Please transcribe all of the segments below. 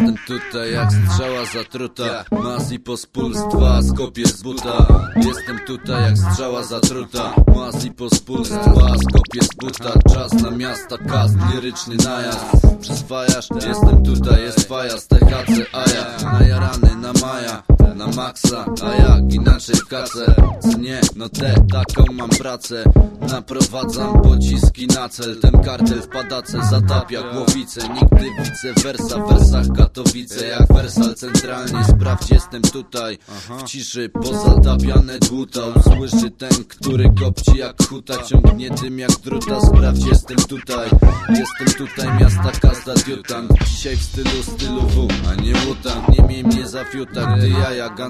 Jestem tutaj jak strzała zatruta. Mas i pospólstwa, skopie z buta. Jestem tutaj jak strzała zatruta. Mas i pospólstwa, skopie z buta. Czas na miasta, kast, liryczny najazd. Przyswajasz, jestem tutaj, jest fajas THC, a ja. Najarany na maja maksa, a jak inaczej w Co nie, no te, taką mam pracę. Naprowadzam pociski na cel. Ten kartel w padace zatapia głowice Nigdy vice versa, w wersach Katowice. Jak wersal centralnie, sprawdź jestem tutaj. W ciszy pozatapiane dłuta Usłyszy ten, który kopci jak huta. Ciągnie dym jak druta, sprawdź jestem tutaj. Jestem tutaj, miasta kasta diutant Dzisiaj w stylu, stylu W, a nie mutant Nie miej mnie za fiuta, gdy ja jak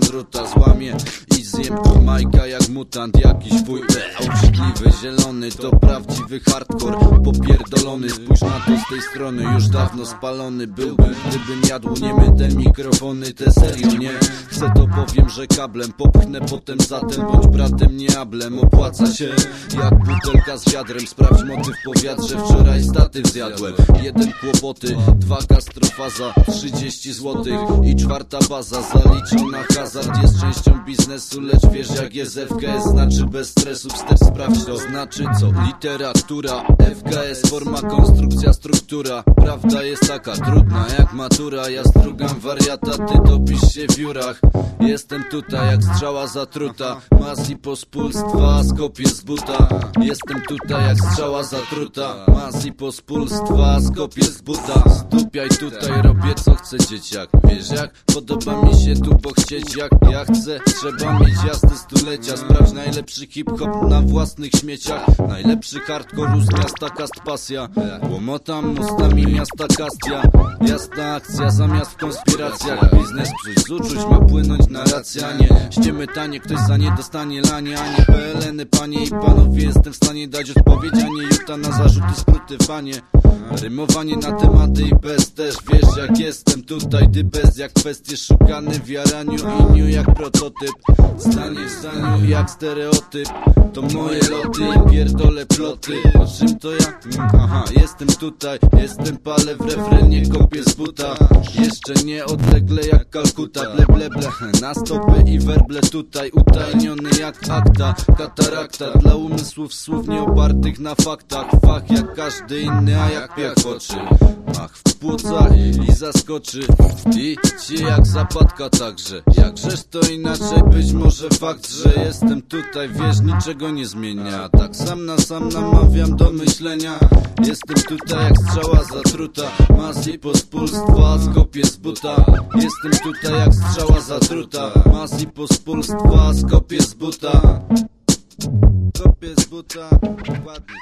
Złamie. I zjem Majka jak mutant Jakiś twój obrzydliwy zielony To prawdziwy hardcore. Popierdolony, spójrz na to z tej strony. Już dawno spalony byłbym Gdybym jadł niemyte mikrofony Te serio nie? Chcę to powiem, że kablem Popchnę potem zatem Bądź bratem, nie ablem. Opłaca się jak butelka z wiadrem. Sprawdź motyw powiadrze Wczoraj statyw zjadłem. Jeden kłopoty, dwa gastrofaza 30 złotych i czwarta baza. Zaliczona hazard jest częścią biznesu Lecz wiesz jak jest FKS Znaczy bez stresu, wstecz sprawdź to Znaczy co? Literatura FKS, forma, konstrukcja, struktura Prawda jest taka trudna jak matura Ja strugam wariata, ty topisz się w jurach Jestem tutaj jak strzała zatruta Mas i pospólstwa, skopie z buta. Jestem tutaj jak strzała zatruta Mas i pospólstwa, skopie z buta. Stupiaj tutaj, robię co chcę dzieciak Wiesz jak? Podoba mi się tu bo chcieć jak ja chcę. Trzeba mieć jazdy stulecia Sprawdź najlepszy hip-hop na własnych śmieciach. Najlepszy hardcore z miasta Kast Pasja. Łomotam ustami miasta Kastia. Jasna akcja zamiast w konspiracjach Biznes psuć z uczuć ma płynąć narracja Nie ściemy tanie, ktoś za nie dostanie lanie A nie PLN-y, panie i panowie Jestem w stanie dać odpowiedź, a nie juta na zarzuty skróty fanie. Rymowanie na tematy i bez też Wiesz jak jestem tutaj, ty bez. Jak kwestie szukane w jaraniu Iniu jak prototyp. Stanie w staniu jak stereotyp. To moje loty i pierdolę ploty. O czym to ja? Mm, aha, jestem tutaj Jestem palę w refrenie, kopię z buta. Jeszcze nie odlegle jak Kalkuta. Ble ble ble, na stopy i werble tutaj. Utajniony jak akta, katarakta. Dla umysłów słów nieopartych na faktach. Fach jak każdy inny, a jak piach w oczy. Mach w płucach i zaskoczy. I ci jak zapadka także. Jakżeż to inaczej być może fakt, że jestem tutaj. Wiesz, niczego nie zmienia. Tak sam na sam namawiam do myślenia. Jestem tutaj jak strzała zatruta truta Masi pospólstwa, skopię z buta. Jestem tutaj jak strzała zatruta Masi pospólstwa, skopię z buta. Skopię z buta, ładnie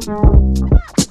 Thank